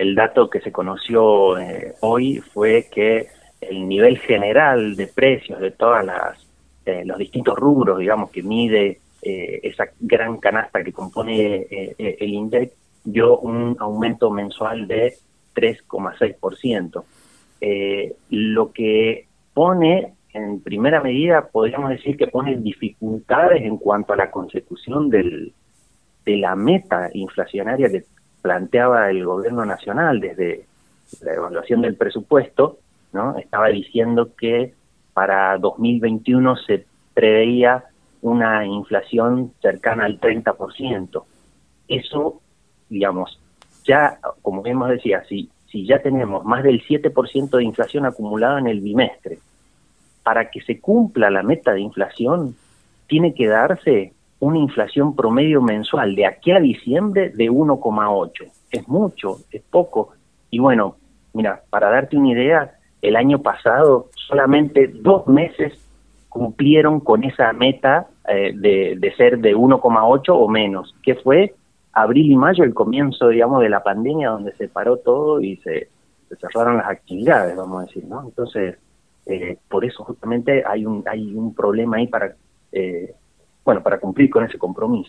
el dato que se conoció eh, hoy fue que el nivel general de precios de todas las eh, los distintos rubros, digamos, que mide eh, esa gran canasta que compone el INDEC, dio un aumento mensual de 3,6%. lo que pone en primera medida, podríamos decir que pone dificultades en cuanto a la consecución del, de la meta inflacionaria que planteaba el gobierno nacional desde la evaluación del presupuesto, ¿no? Estaba diciendo que para 2021 se preveía una inflación cercana al 30%. Eso, digamos, ya, como hemos decía, si, si ya tenemos más del 7% de inflación acumulada en el bimestre, para que se cumpla la meta de inflación, tiene que darse una inflación promedio mensual de aquí a diciembre de 1,8. Es mucho, es poco. Y bueno, mira, para darte una idea, el año pasado solamente dos meses cumplieron con esa meta eh, de, de ser de 1,8 o menos, que fue abril y mayo, el comienzo, digamos, de la pandemia, donde se paró todo y se, se cerraron las actividades, vamos a decir, ¿no? Entonces, eh, por eso justamente hay un, hay un problema ahí para, eh, bueno, para cumplir con ese compromiso.